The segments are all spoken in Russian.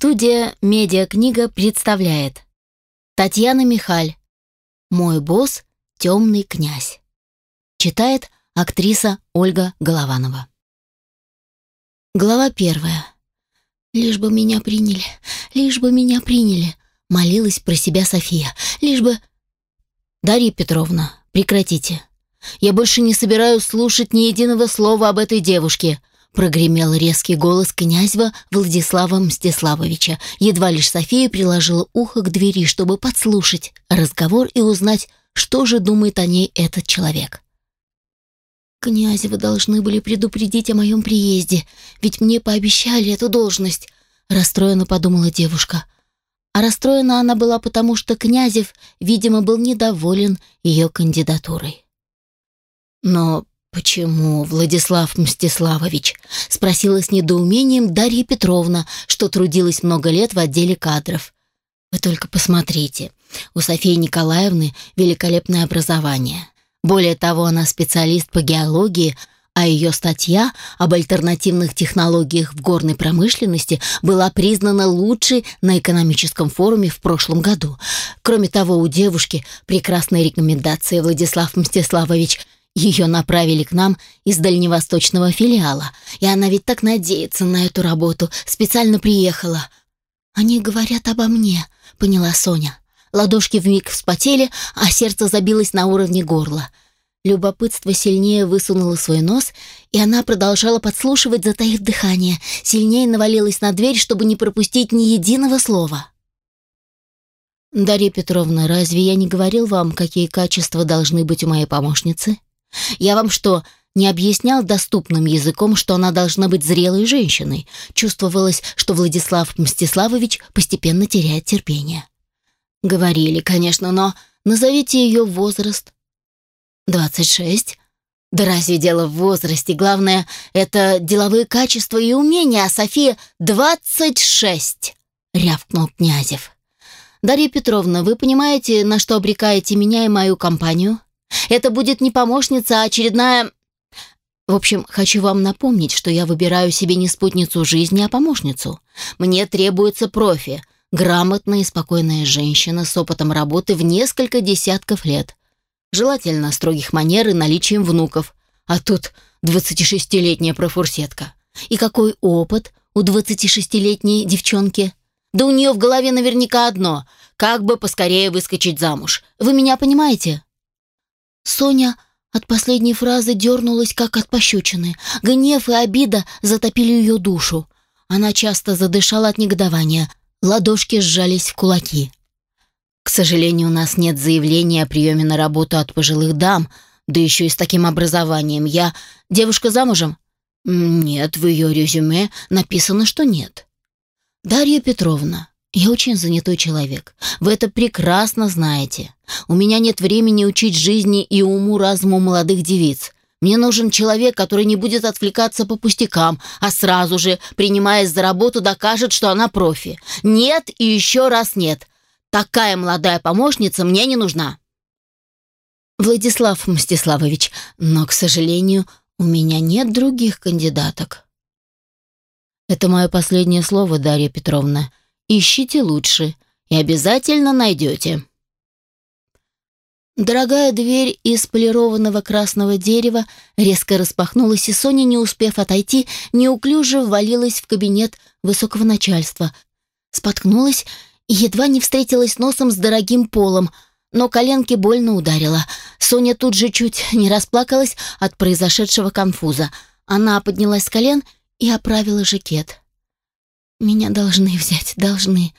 Студия «Медиакнига» представляет. Татьяна Михаль. «Мой босс – темный князь» Читает актриса Ольга Голованова. Глава первая. «Лишь бы меня приняли, лишь бы меня приняли», — молилась про себя София. «Лишь бы...» «Дарья Петровна, прекратите. Я больше не собираюсь слушать ни единого слова об этой девушке», — прогремел резкий голос князева Владислава Мстиславовича. Едва лишь София приложила ухо к двери, чтобы подслушать разговор и узнать, что же думает о ней этот человек. «Князевы должны были предупредить о моем приезде, ведь мне пообещали эту должность», — расстроенно подумала девушка. А расстроена она была потому, что Князев, видимо, был недоволен ее кандидатурой. «Но почему, Владислав Мстиславович?» — спросила с недоумением Дарья Петровна, что трудилась много лет в отделе кадров. «Вы только посмотрите, у Софии Николаевны великолепное образование». Более того, она специалист по геологии, а ее статья об альтернативных технологиях в горной промышленности была признана лучшей на экономическом форуме в прошлом году. Кроме того, у девушки прекрасные рекомендации Владислав Мстиславович ее направили к нам из дальневосточного филиала, и она ведь так надеется на эту работу, специально приехала. «Они говорят обо мне», — поняла Соня. Ладошки вмиг вспотели, а сердце забилось на уровне горла. Любопытство сильнее высунуло свой нос, и она продолжала подслушивать, затаив дыхание, сильнее навалилась на дверь, чтобы не пропустить ни единого слова. «Дарья Петровна, разве я не говорил вам, какие качества должны быть у моей помощницы? Я вам что, не объяснял доступным языком, что она должна быть зрелой женщиной?» Чувствовалось, что Владислав Мстиславович постепенно теряет терпение. Говорили, конечно, но назовите ее возраст. Двадцать шесть. Да разве дело в возрасте? Главное, это деловые качества и умения, а София двадцать шесть, рявкнул Князев. Дарья Петровна, вы понимаете, на что обрекаете меня и мою компанию? Это будет не помощница, а очередная... В общем, хочу вам напомнить, что я выбираю себе не спутницу жизни, а помощницу. Мне требуется профи, Грамотная и спокойная женщина с опытом работы в несколько десятков лет. Желательно строгих манер и наличием внуков. А тут 26-летняя профурсетка. И какой опыт у 26-летней девчонки? Да у нее в голове наверняка одно – как бы поскорее выскочить замуж. Вы меня понимаете? Соня от последней фразы дернулась, как от пощечины. Гнев и обида затопили ее душу. Она часто задышала от негодования – Ладошки сжались в кулаки. К сожалению, у нас нет заявления о приеме на работу от пожилых дам, да еще и с таким образованием. Я девушка замужем? Нет, в ее резюме написано, что нет. Дарья Петровна, я очень занятой человек. Вы это прекрасно знаете. У меня нет времени учить жизни и уму-разуму молодых девиц. Мне нужен человек, который не будет отвлекаться по пустякам, а сразу же, принимаясь за работу, докажет, что она профи. Нет и еще раз нет. Такая молодая помощница мне не нужна. Владислав Мстиславович, но, к сожалению, у меня нет других кандидаток. Это мое последнее слово, Дарья Петровна. Ищите лучше и обязательно найдете. Дорогая дверь из полированного красного дерева резко распахнулась, и Соня, не успев отойти, неуклюже ввалилась в кабинет высокого начальства. Споткнулась и едва не встретилась носом с дорогим полом, но коленки больно ударила. Соня тут же чуть не расплакалась от произошедшего конфуза. Она поднялась с колен и оправила жакет. «Меня должны взять, должны»,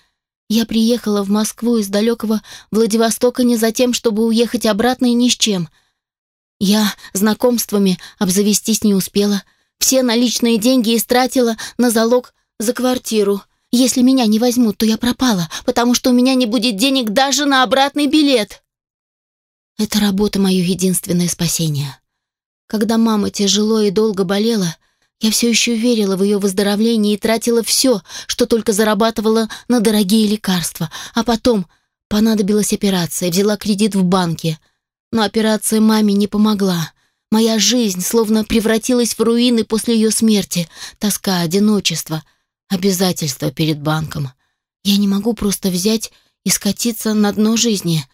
я приехала в Москву из далекого Владивостока не за тем, чтобы уехать обратно и ни с чем. Я знакомствами обзавестись не успела. Все наличные деньги истратила на залог за квартиру. Если меня не возьмут, то я пропала, потому что у меня не будет денег даже на обратный билет. Эта работа — мое единственное спасение. Когда мама тяжело и долго болела — я все еще верила в ее выздоровление и тратила все, что только зарабатывала на дорогие лекарства. А потом понадобилась операция, взяла кредит в банке. Но операция маме не помогла. Моя жизнь словно превратилась в руины после ее смерти. Тоска, одиночество. обязательства перед банком. Я не могу просто взять и скатиться на дно жизни.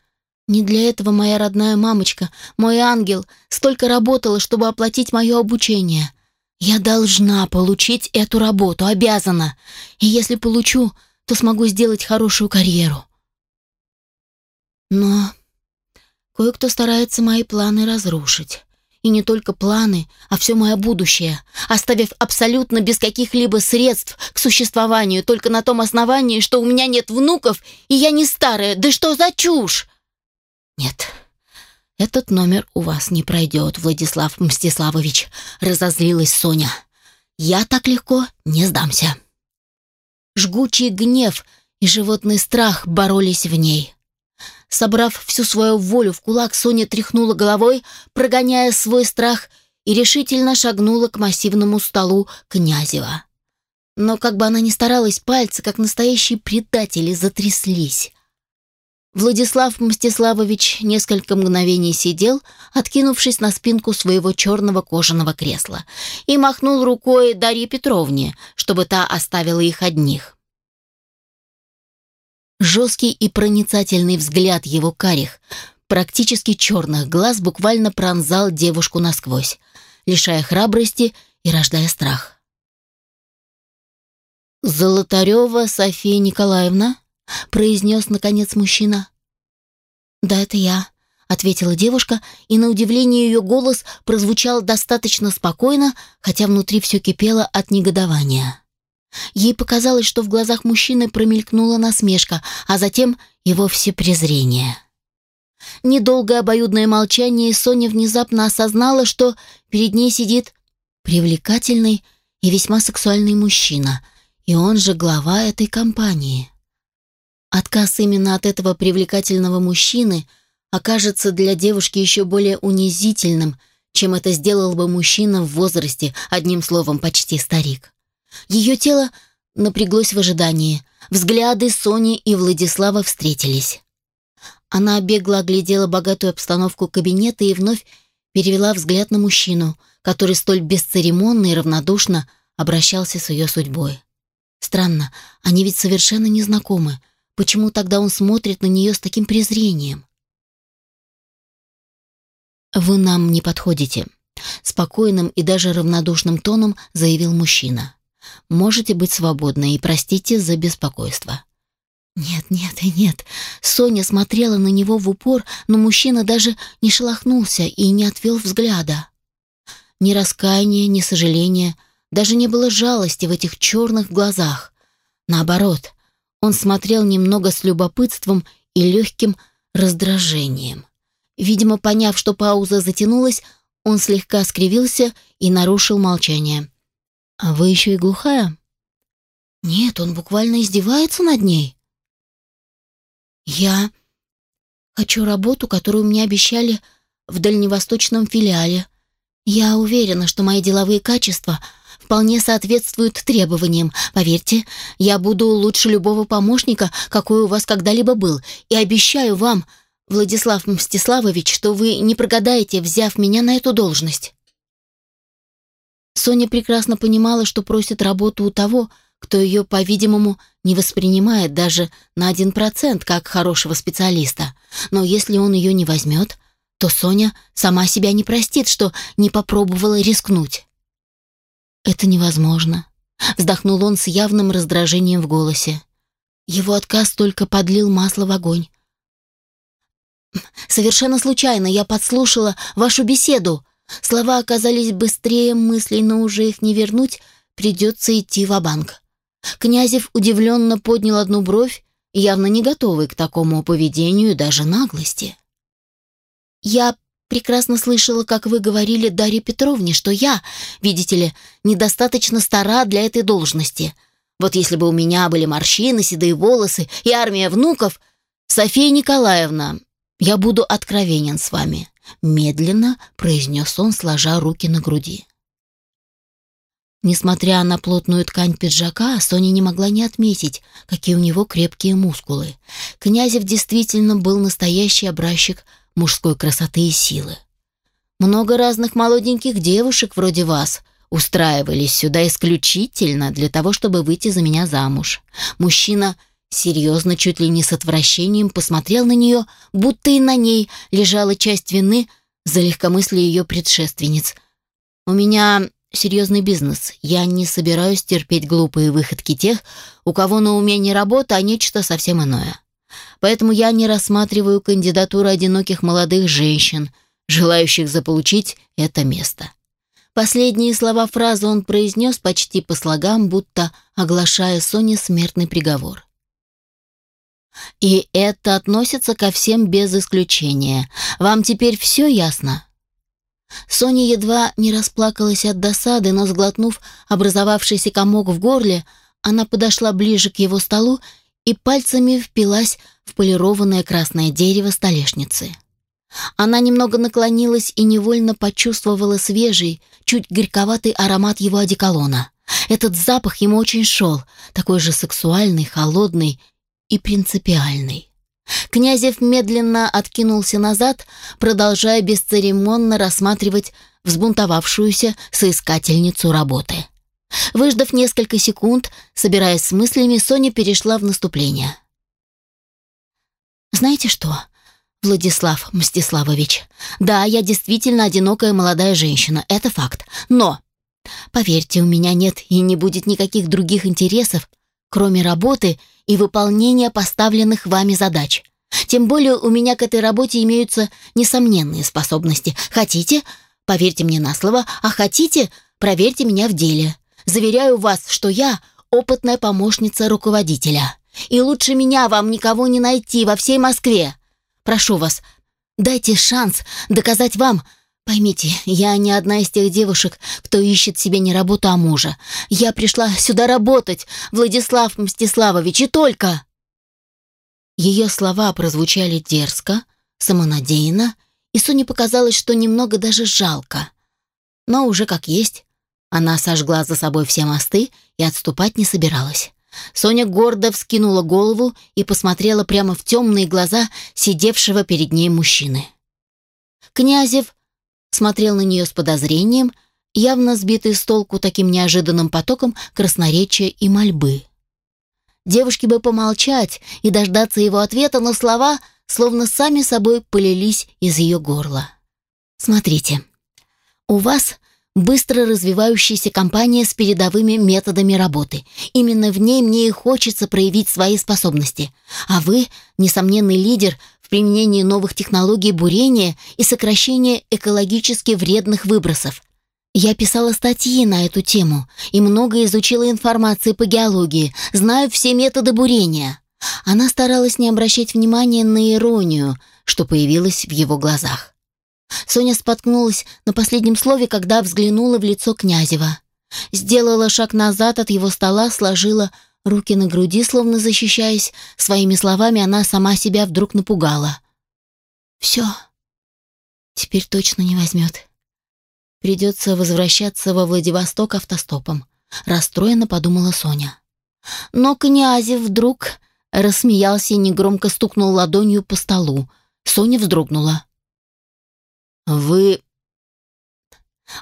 Не для этого моя родная мамочка, мой ангел, столько работала, чтобы оплатить мое обучение. Я должна получить эту работу, обязана. И если получу, то смогу сделать хорошую карьеру. Но кое-кто старается мои планы разрушить. И не только планы, а все мое будущее, оставив абсолютно без каких-либо средств к существованию, только на том основании, что у меня нет внуков, и я не старая. Да что за чушь? Нет, этот номер у вас не пройдет, Владислав Мстиславович, разозлилась Соня. Я так легко не сдамся. Жгучий гнев и животный страх боролись в ней. Собрав всю свою волю в кулак, Соня тряхнула головой, прогоняя свой страх, и решительно шагнула к массивному столу Князева. Но как бы она ни старалась, пальцы, как настоящие предатели, затряслись. Владислав Мстиславович несколько мгновений сидел, откинувшись на спинку своего черного кожаного кресла, и махнул рукой Дарье Петровне, чтобы та оставила их одних. Жесткий и проницательный взгляд его карих, практически черных глаз буквально пронзал девушку насквозь, лишая храбрости и рождая страх. «Золотарева София Николаевна?» — произнес, наконец, мужчина. «Да, это я», — ответила девушка, и на удивление ее голос прозвучал достаточно спокойно, хотя внутри все кипело от негодования. Ей показалось, что в глазах мужчины промелькнула насмешка, а затем и вовсе презрение. Недолгое обоюдное молчание, и Соня внезапно осознала, что перед ней сидит привлекательный и весьма сексуальный мужчина, и он же глава этой компании. Отказ именно от этого привлекательного мужчины окажется для девушки еще более унизительным, чем это сделал бы мужчина в возрасте, одним словом, почти старик. Ее тело напряглось в ожидании. Взгляды Сони и Владислава встретились. Она бегло оглядела богатую обстановку кабинета и вновь перевела взгляд на мужчину, который столь бесцеремонно и равнодушно обращался с ее судьбой. Странно, они ведь совершенно не знакомы. Почему тогда он смотрит на нее с таким презрением? «Вы нам не подходите», — спокойным и даже равнодушным тоном заявил мужчина. Можете быть свободны и простите за беспокойство». «Нет, нет и нет». Соня смотрела на него в упор, но мужчина даже не шелохнулся и не отвел взгляда. Ни раскаяния, ни сожаления, даже не было жалости в этих черных глазах. Наоборот, он смотрел немного с любопытством и легким раздражением. Видимо, поняв, что пауза затянулась, он слегка скривился и нарушил молчание. «А вы еще и глухая?» «Нет, он буквально издевается над ней». «Я хочу работу, которую мне обещали в дальневосточном филиале. Я уверена, что мои деловые качества вполне соответствуют требованиям. Поверьте, я буду лучше любого помощника, какой у вас когда-либо был, и обещаю вам, Владислав Мстиславович, что вы не прогадаете, взяв меня на эту должность». Соня прекрасно понимала, что просит работу у того, кто ее, по-видимому, не воспринимает даже на один процент как хорошего специалиста. Но если он ее не возьмет, то Соня сама себя не простит, что не попробовала рискнуть. «Это невозможно», — вздохнул он с явным раздражением в голосе. Его отказ только подлил масло в огонь. «Совершенно случайно я подслушала вашу беседу», Слова оказались быстрее мыслей, но уже их не вернуть, придется идти в банк Князев удивленно поднял одну бровь, явно не готовый к такому поведению и даже наглости. «Я прекрасно слышала, как вы говорили Дарье Петровне, что я, видите ли, недостаточно стара для этой должности. Вот если бы у меня были морщины, седые волосы и армия внуков... София Николаевна, я буду откровенен с вами. Медленно произнес он, сложа руки на груди. Несмотря на плотную ткань пиджака, Соня не могла не отметить, какие у него крепкие мускулы. Князев действительно был настоящий образчик мужской красоты и силы. «Много разных молоденьких девушек вроде вас устраивались сюда исключительно для того, чтобы выйти за меня замуж. Мужчина серьезно, чуть ли не с отвращением посмотрел на нее, будто и на ней лежала часть вины за легкомыслие ее предшественниц. «У меня серьезный бизнес. Я не собираюсь терпеть глупые выходки тех, у кого на уме не работа, а нечто совсем иное. Поэтому я не рассматриваю кандидатуру одиноких молодых женщин, желающих заполучить это место. Последние слова фразы он произнес почти по слогам, будто оглашая Соне смертный приговор. И это относится ко всем без исключения. Вам теперь все ясно? Соня едва не расплакалась от досады, но, сглотнув образовавшийся комок в горле, она подошла ближе к его столу и пальцами впилась в полированное красное дерево столешницы. Она немного наклонилась и невольно почувствовала свежий, чуть горьковатый аромат его одеколона. Этот запах ему очень шел, такой же сексуальный, холодный и принципиальный. Князев медленно откинулся назад, продолжая бесцеремонно рассматривать взбунтовавшуюся соискательницу работы. Выждав несколько секунд, собираясь с мыслями, Соня перешла в наступление. «Знаете что, Владислав Мстиславович, да, я действительно одинокая молодая женщина, это факт, но, поверьте, у меня нет и не будет никаких других интересов, кроме работы и выполнения поставленных вами задач. Тем более у меня к этой работе имеются несомненные способности. Хотите? Поверьте мне на слово, а хотите? Проверьте меня в деле. Заверяю вас, что я опытная помощница руководителя. И лучше меня вам никого не найти во всей Москве. Прошу вас, дайте шанс доказать вам, Поймите, я не одна из тех девушек, кто ищет себе не работу, а мужа. Я пришла сюда работать, Владислав Мстиславович, и только...» Ее слова прозвучали дерзко, самонадеянно, и Соне показалось, что немного даже жалко. Но уже как есть, она сожгла за собой все мосты и отступать не собиралась. Соня гордо вскинула голову и посмотрела прямо в темные глаза сидевшего перед ней мужчины. Князев смотрел на нее с подозрением, явно сбитый с толку таким неожиданным потоком красноречия и мольбы. Девушке бы помолчать и дождаться его ответа, но слова словно сами собой полились из ее горла. «Смотрите, у вас быстро развивающаяся компания с передовыми методами работы. Именно в ней мне и хочется проявить свои способности. А вы — несомненный лидер в применении новых технологий бурения и сокращения экологически вредных выбросов. Я писала статьи на эту тему и много изучила информации по геологии, знаю все методы бурения. Она старалась не обращать внимания на иронию, что появилась в его глазах. Соня споткнулась на последнем слове, когда взглянула в лицо Князева. Сделала шаг назад от его стола, сложила руки на груди, словно защищаясь. Своими словами она сама себя вдруг напугала. «Все. Теперь точно не возьмет. Придется возвращаться во Владивосток автостопом», — расстроенно подумала Соня. Но Князев вдруг рассмеялся и негромко стукнул ладонью по столу. Соня вздрогнула. «Вы...»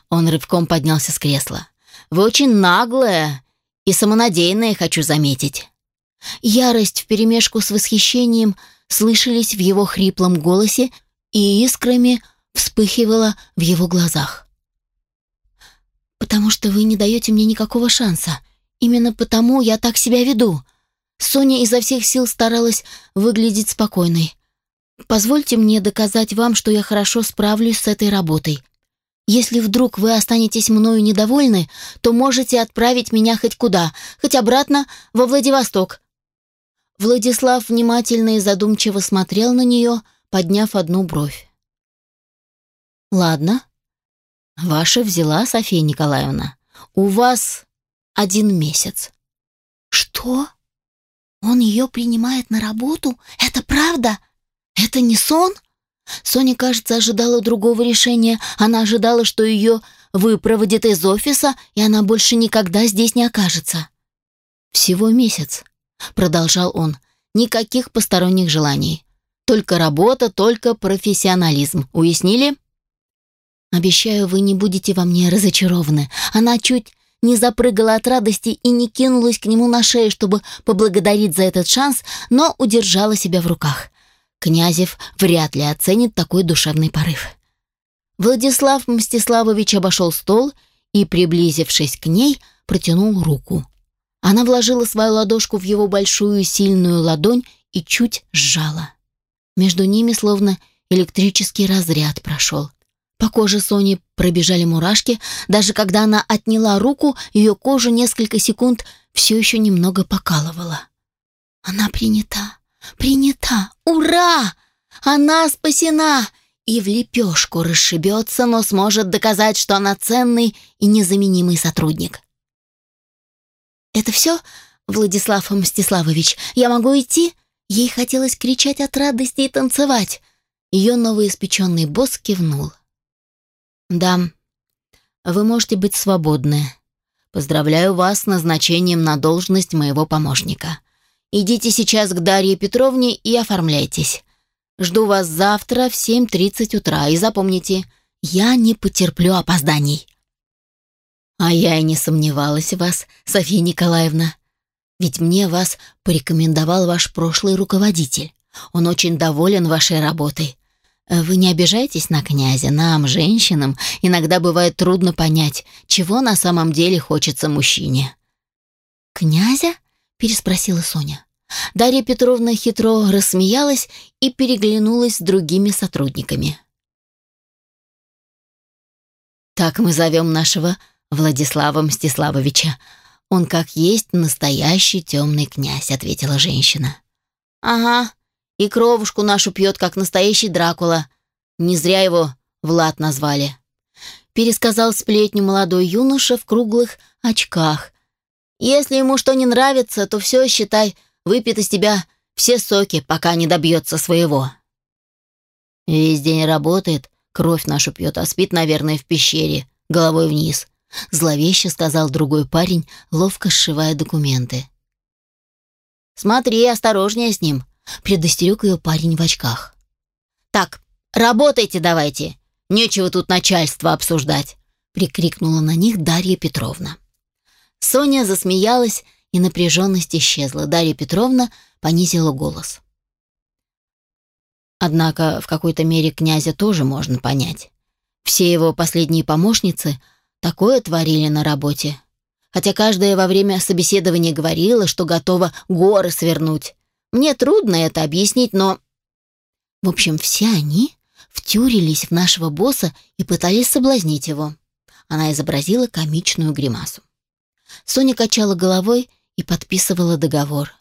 Он рывком поднялся с кресла. «Вы очень наглая и самонадеянная, хочу заметить». Ярость вперемешку с восхищением слышались в его хриплом голосе и искрами вспыхивала в его глазах. «Потому что вы не даете мне никакого шанса. Именно потому я так себя веду». Соня изо всех сил старалась выглядеть спокойной. Позвольте мне доказать вам, что я хорошо справлюсь с этой работой. Если вдруг вы останетесь мною недовольны, то можете отправить меня хоть куда, хоть обратно во Владивосток». Владислав внимательно и задумчиво смотрел на нее, подняв одну бровь. «Ладно. Ваша взяла, София Николаевна. У вас один месяц». «Что? Он ее принимает на работу? Это правда?» Это не сон? Соня, кажется, ожидала другого решения. Она ожидала, что ее выпроводят из офиса, и она больше никогда здесь не окажется. «Всего месяц», — продолжал он. «Никаких посторонних желаний. Только работа, только профессионализм. Уяснили?» Обещаю, вы не будете во мне разочарованы. Она чуть не запрыгала от радости и не кинулась к нему на шею, чтобы поблагодарить за этот шанс, но удержала себя в руках. Князев вряд ли оценит такой душевный порыв. Владислав Мстиславович обошел стол и, приблизившись к ней, протянул руку. Она вложила свою ладошку в его большую сильную ладонь и чуть сжала. Между ними словно электрический разряд прошел. По коже Сони пробежали мурашки. Даже когда она отняла руку, ее кожу несколько секунд все еще немного покалывала. Она принята, принята, ура! Она спасена! И в лепешку расшибется, но сможет доказать, что она ценный и незаменимый сотрудник. «Это все, Владислав Мстиславович? Я могу идти?» Ей хотелось кричать от радости и танцевать. Ее новоиспеченный босс кивнул. «Да, вы можете быть свободны. Поздравляю вас с назначением на должность моего помощника. Идите сейчас к Дарье Петровне и оформляйтесь. Жду вас завтра в 7.30 утра. И запомните, я не потерплю опозданий». «А я и не сомневалась в вас, Софья Николаевна. Ведь мне вас порекомендовал ваш прошлый руководитель. Он очень доволен вашей работой. Вы не обижайтесь на князя, нам, женщинам, иногда бывает трудно понять, чего на самом деле хочется мужчине. «Князя?» — переспросила Соня. Дарья Петровна хитро рассмеялась и переглянулась с другими сотрудниками. «Так мы зовем нашего Владислава Мстиславовича. Он как есть настоящий темный князь», — ответила женщина. «Ага, и кровушку нашу пьет, как настоящий Дракула. Не зря его Влад назвали. Пересказал сплетню молодой юноша в круглых очках. Если ему что не нравится, то все, считай, выпьет из тебя все соки, пока не добьется своего. Весь день работает, кровь нашу пьет, а спит, наверное, в пещере, головой вниз. Зловеще сказал другой парень, ловко сшивая документы. «Смотри, осторожнее с ним», предостерег ее парень в очках. «Так, работайте давайте! Нечего тут начальство обсуждать!» прикрикнула на них Дарья Петровна. Соня засмеялась, и напряженность исчезла. Дарья Петровна понизила голос. Однако в какой-то мере князя тоже можно понять. Все его последние помощницы такое творили на работе. Хотя каждая во время собеседования говорила, что готова горы свернуть. Мне трудно это объяснить, но... В общем, все они втюрились в нашего босса и пытались соблазнить его. Она изобразила комичную гримасу. Соня качала головой и подписывала договор.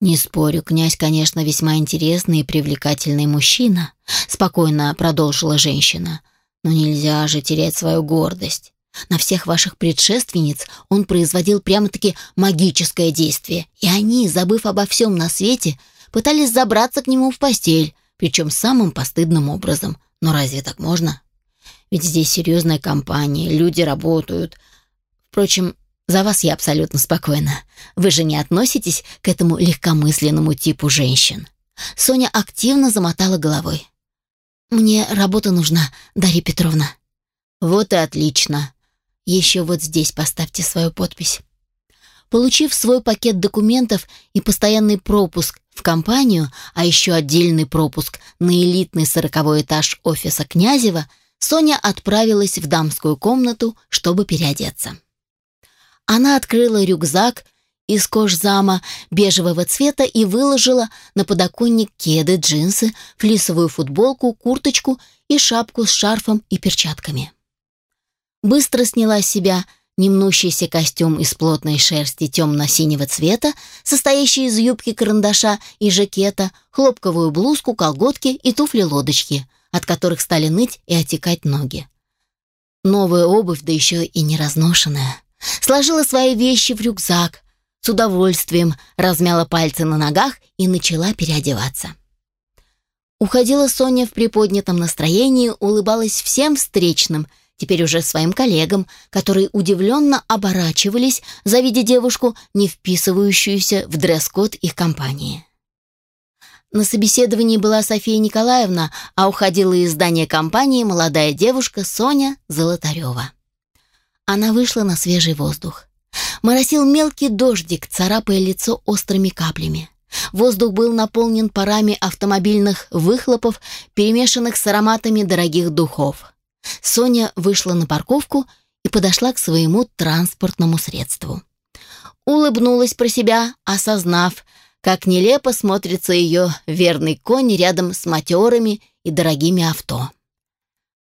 «Не спорю, князь, конечно, весьма интересный и привлекательный мужчина», спокойно продолжила женщина. «Но нельзя же терять свою гордость. На всех ваших предшественниц он производил прямо-таки магическое действие, и они, забыв обо всем на свете, пытались забраться к нему в постель, причем самым постыдным образом. Но разве так можно? Ведь здесь серьезная компания, люди работают. Впрочем, за вас я абсолютно спокойна. Вы же не относитесь к этому легкомысленному типу женщин. Соня активно замотала головой. «Мне работа нужна, Дарья Петровна». «Вот и отлично. Еще вот здесь поставьте свою подпись. Получив свой пакет документов и постоянный пропуск в компанию, а еще отдельный пропуск на элитный сороковой этаж офиса Князева, Соня отправилась в дамскую комнату, чтобы переодеться. Она открыла рюкзак из кожзама бежевого цвета и выложила на подоконник кеды, джинсы, флисовую футболку, курточку и шапку с шарфом и перчатками быстро сняла с себя немнущийся костюм из плотной шерсти темно-синего цвета, состоящий из юбки-карандаша и жакета, хлопковую блузку, колготки и туфли-лодочки, от которых стали ныть и отекать ноги. Новая обувь, да еще и не разношенная. Сложила свои вещи в рюкзак, с удовольствием размяла пальцы на ногах и начала переодеваться. Уходила Соня в приподнятом настроении, улыбалась всем встречным – теперь уже своим коллегам, которые удивленно оборачивались, завидя девушку, не вписывающуюся в дресс-код их компании. На собеседовании была София Николаевна, а уходила из здания компании молодая девушка Соня Золотарева. Она вышла на свежий воздух. Моросил мелкий дождик, царапая лицо острыми каплями. Воздух был наполнен парами автомобильных выхлопов, перемешанных с ароматами дорогих духов. Соня вышла на парковку и подошла к своему транспортному средству. Улыбнулась про себя, осознав, как нелепо смотрится ее верный конь рядом с матерами и дорогими авто.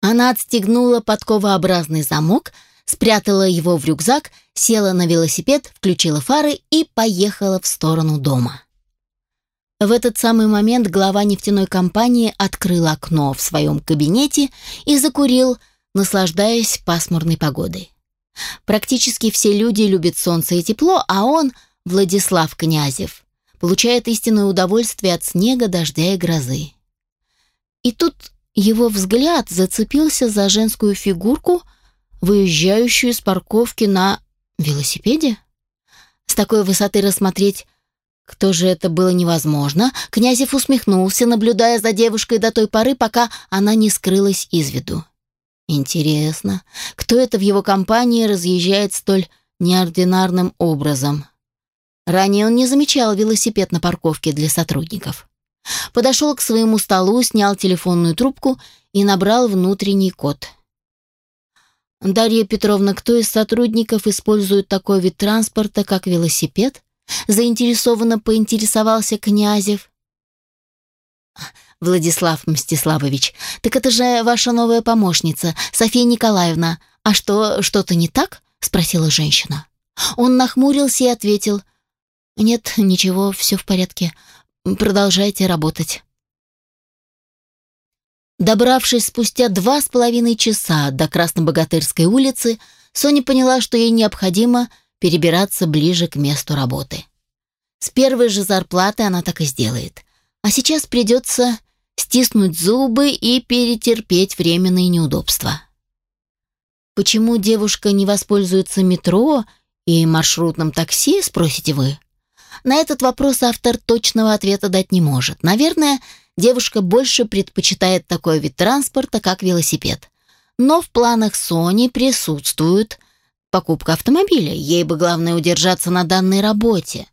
Она отстегнула подковообразный замок, спрятала его в рюкзак, села на велосипед, включила фары и поехала в сторону дома. В этот самый момент глава нефтяной компании открыл окно в своем кабинете и закурил, наслаждаясь пасмурной погодой. Практически все люди любят солнце и тепло, а он, Владислав Князев, получает истинное удовольствие от снега, дождя и грозы. И тут его взгляд зацепился за женскую фигурку, выезжающую с парковки на велосипеде. С такой высоты рассмотреть, кто же это было невозможно, Князев усмехнулся, наблюдая за девушкой до той поры, пока она не скрылась из виду. Интересно, кто это в его компании разъезжает столь неординарным образом? Ранее он не замечал велосипед на парковке для сотрудников. Подошел к своему столу, снял телефонную трубку и набрал внутренний код. «Дарья Петровна, кто из сотрудников использует такой вид транспорта, как велосипед?» Заинтересованно поинтересовался Князев. «Владислав Мстиславович, так это же ваша новая помощница, София Николаевна. А что, что-то не так?» — спросила женщина. Он нахмурился и ответил. «Нет, ничего, все в порядке. Продолжайте работать». Добравшись спустя два с половиной часа до Краснобогатырской улицы, Соня поняла, что ей необходимо перебираться ближе к месту работы. С первой же зарплаты она так и сделает. А сейчас придется стиснуть зубы и перетерпеть временные неудобства. Почему девушка не воспользуется метро и маршрутным такси, спросите вы? На этот вопрос автор точного ответа дать не может. Наверное, девушка больше предпочитает такой вид транспорта, как велосипед. Но в планах Сони присутствует покупка автомобиля. Ей бы главное удержаться на данной работе.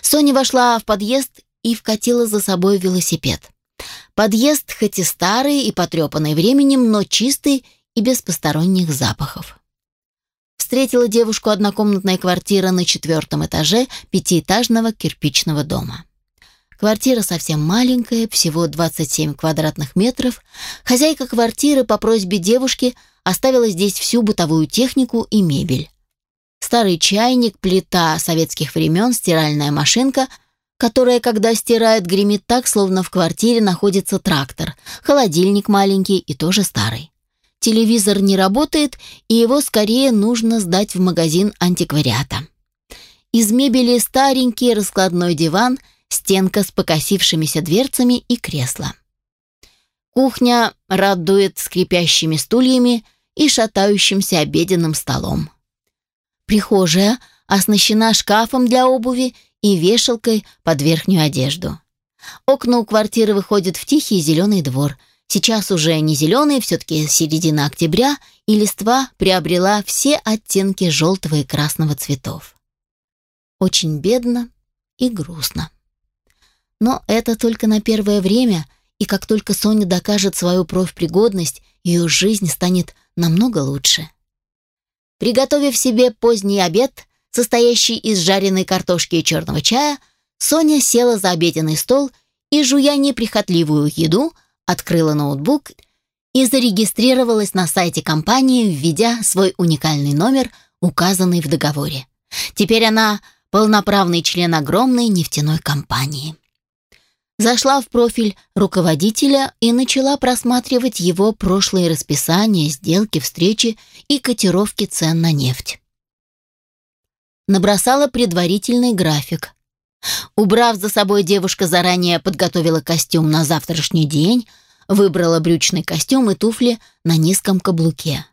Соня вошла в подъезд и вкатила за собой велосипед. Подъезд хоть и старый и потрепанный временем, но чистый и без посторонних запахов. Встретила девушку однокомнатная квартира на четвертом этаже пятиэтажного кирпичного дома. Квартира совсем маленькая, всего 27 квадратных метров. Хозяйка квартиры по просьбе девушки оставила здесь всю бытовую технику и мебель. Старый чайник, плита советских времен, стиральная машинка – которая, когда стирает, гремит так, словно в квартире находится трактор, холодильник маленький и тоже старый. Телевизор не работает, и его скорее нужно сдать в магазин антиквариата. Из мебели старенький раскладной диван, стенка с покосившимися дверцами и кресло. Кухня радует скрипящими стульями и шатающимся обеденным столом. Прихожая оснащена шкафом для обуви и вешалкой под верхнюю одежду. Окна у квартиры выходят в тихий зеленый двор. Сейчас уже не зеленый, все-таки середина октября, и листва приобрела все оттенки желтого и красного цветов. Очень бедно и грустно. Но это только на первое время, и как только Соня докажет свою профпригодность, ее жизнь станет намного лучше. Приготовив себе поздний обед, состоящий из жареной картошки и черного чая, Соня села за обеденный стол и, жуя неприхотливую еду, открыла ноутбук и зарегистрировалась на сайте компании, введя свой уникальный номер, указанный в договоре. Теперь она полноправный член огромной нефтяной компании. Зашла в профиль руководителя и начала просматривать его прошлые расписания, сделки, встречи и котировки цен на нефть набросала предварительный график. Убрав за собой, девушка заранее подготовила костюм на завтрашний день, выбрала брючный костюм и туфли на низком каблуке.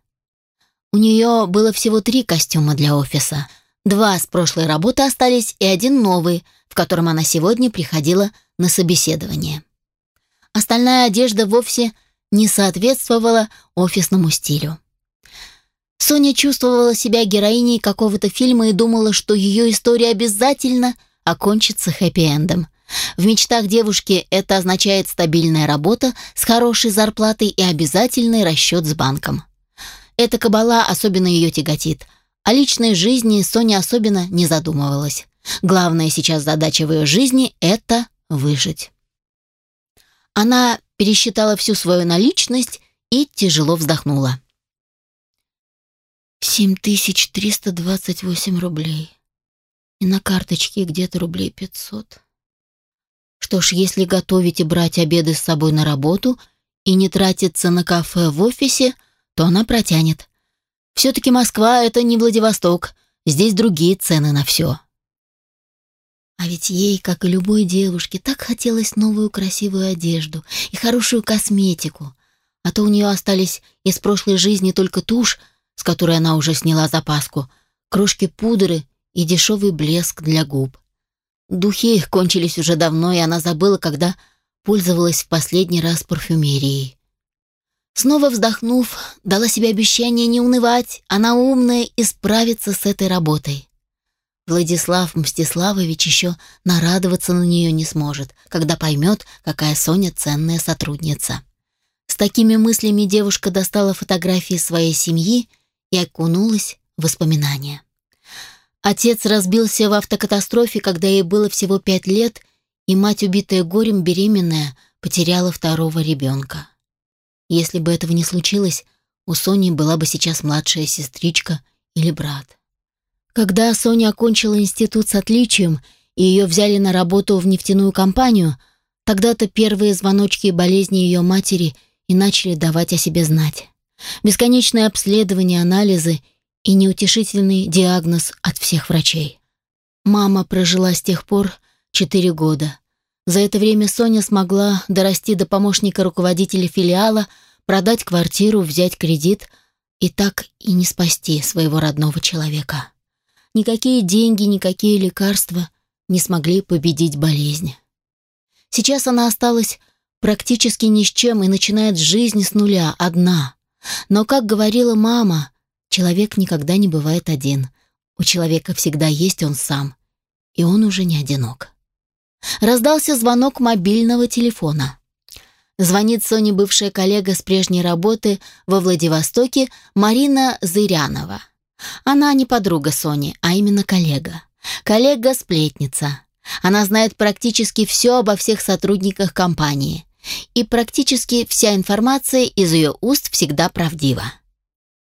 У нее было всего три костюма для офиса. Два с прошлой работы остались и один новый, в котором она сегодня приходила на собеседование. Остальная одежда вовсе не соответствовала офисному стилю. Соня чувствовала себя героиней какого-то фильма и думала, что ее история обязательно окончится хэппи-эндом. В мечтах девушки это означает стабильная работа с хорошей зарплатой и обязательный расчет с банком. Эта кабала особенно ее тяготит. О личной жизни Соня особенно не задумывалась. Главная сейчас задача в ее жизни – это выжить. Она пересчитала всю свою наличность и тяжело вздохнула. Семь тысяч триста двадцать восемь рублей. И на карточке где-то рублей пятьсот. Что ж, если готовить и брать обеды с собой на работу и не тратиться на кафе в офисе, то она протянет. Все-таки Москва — это не Владивосток, здесь другие цены на все. А ведь ей, как и любой девушке, так хотелось новую красивую одежду и хорошую косметику, а то у нее остались из прошлой жизни только тушь, с которой она уже сняла запаску, крошки пудры и дешевый блеск для губ. Духи их кончились уже давно, и она забыла, когда пользовалась в последний раз парфюмерией. Снова вздохнув, дала себе обещание не унывать, она умная и справится с этой работой. Владислав Мстиславович еще нарадоваться на нее не сможет, когда поймет, какая Соня ценная сотрудница. С такими мыслями девушка достала фотографии своей семьи и окунулась в воспоминания. Отец разбился в автокатастрофе, когда ей было всего пять лет, и мать, убитая горем, беременная, потеряла второго ребенка. Если бы этого не случилось, у Сони была бы сейчас младшая сестричка или брат. Когда Соня окончила институт с отличием и ее взяли на работу в нефтяную компанию, тогда-то первые звоночки болезни ее матери и начали давать о себе знать. Бесконечные обследования, анализы и неутешительный диагноз от всех врачей. Мама прожила с тех пор четыре года. За это время Соня смогла дорасти до помощника руководителя филиала, продать квартиру, взять кредит и так и не спасти своего родного человека. Никакие деньги, никакие лекарства не смогли победить болезнь. Сейчас она осталась практически ни с чем и начинает жизнь с нуля, одна. Но, как говорила мама, человек никогда не бывает один. У человека всегда есть он сам, и он уже не одинок. Раздался звонок мобильного телефона. Звонит Соне бывшая коллега с прежней работы во Владивостоке Марина Зырянова. Она не подруга Сони, а именно коллега. Коллега-сплетница. Она знает практически все обо всех сотрудниках компании и практически вся информация из ее уст всегда правдива.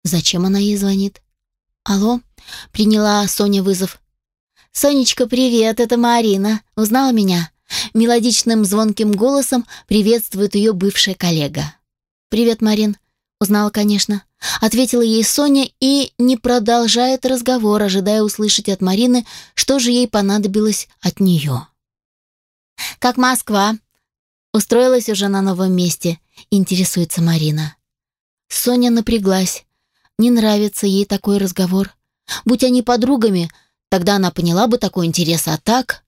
Зачем она ей звонит? «Алло?» — приняла Соня вызов. «Сонечка, привет, это Марина. Узнала меня?» Мелодичным звонким голосом приветствует ее бывшая коллега. «Привет, Марин». Узнала, конечно. Ответила ей Соня и не продолжает разговор, ожидая услышать от Марины, что же ей понадобилось от нее. «Как Москва?» Устроилась уже на новом месте, интересуется Марина. Соня напряглась. Не нравится ей такой разговор. Будь они подругами, тогда она поняла бы такой интерес, а так...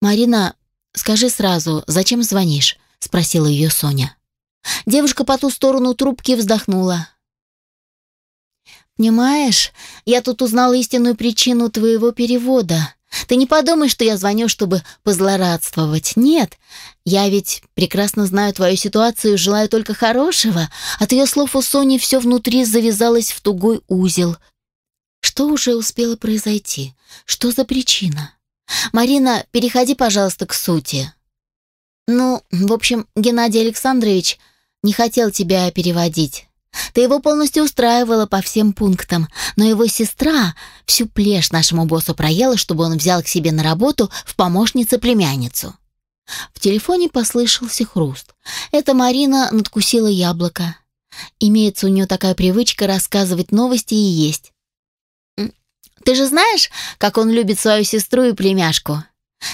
«Марина, скажи сразу, зачем звонишь?» — спросила ее Соня. Девушка по ту сторону трубки вздохнула. «Понимаешь, я тут узнала истинную причину твоего перевода. Ты не подумай, что я звоню, чтобы позлорадствовать. Нет, я ведь прекрасно знаю твою ситуацию и желаю только хорошего. От ее слов у Сони все внутри завязалось в тугой узел. Что уже успело произойти? Что за причина? Марина, переходи, пожалуйста, к сути. Ну, в общем, Геннадий Александрович не хотел тебя переводить. Ты его полностью устраивала по всем пунктам, но его сестра всю плешь нашему боссу проела, чтобы он взял к себе на работу в помощнице племянницу. В телефоне послышался хруст. Это Марина надкусила яблоко. Имеется у нее такая привычка рассказывать новости и есть. «Ты же знаешь, как он любит свою сестру и племяшку?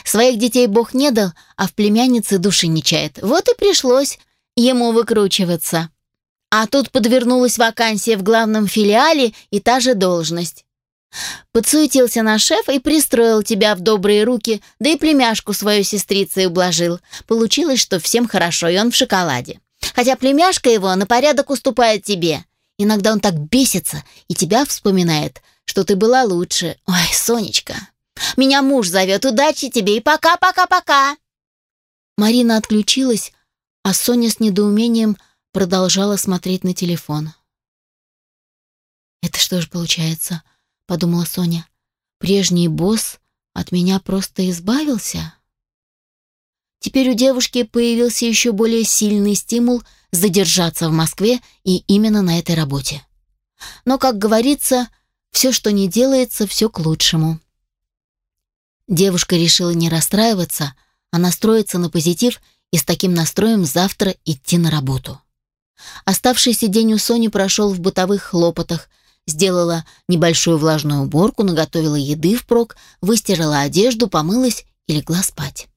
Своих детей Бог не дал, а в племяннице души не чает. Вот и пришлось ему выкручиваться». А тут подвернулась вакансия в главном филиале и та же должность. Подсуетился наш шеф и пристроил тебя в добрые руки, да и племяшку свою сестрицей ублажил. Получилось, что всем хорошо, и он в шоколаде. Хотя племяшка его на порядок уступает тебе. Иногда он так бесится и тебя вспоминает, что ты была лучше. Ой, Сонечка, меня муж зовет, удачи тебе и пока-пока-пока. Марина отключилась, а Соня с недоумением продолжала смотреть на телефон. «Это что же получается?» — подумала Соня. «Прежний босс от меня просто избавился?» Теперь у девушки появился еще более сильный стимул задержаться в Москве и именно на этой работе. Но, как говорится, все, что не делается, все к лучшему. Девушка решила не расстраиваться, а настроиться на позитив и с таким настроем завтра идти на работу. Оставшийся день у Сони прошел в бытовых хлопотах, сделала небольшую влажную уборку, наготовила еды впрок, выстирала одежду, помылась и легла спать.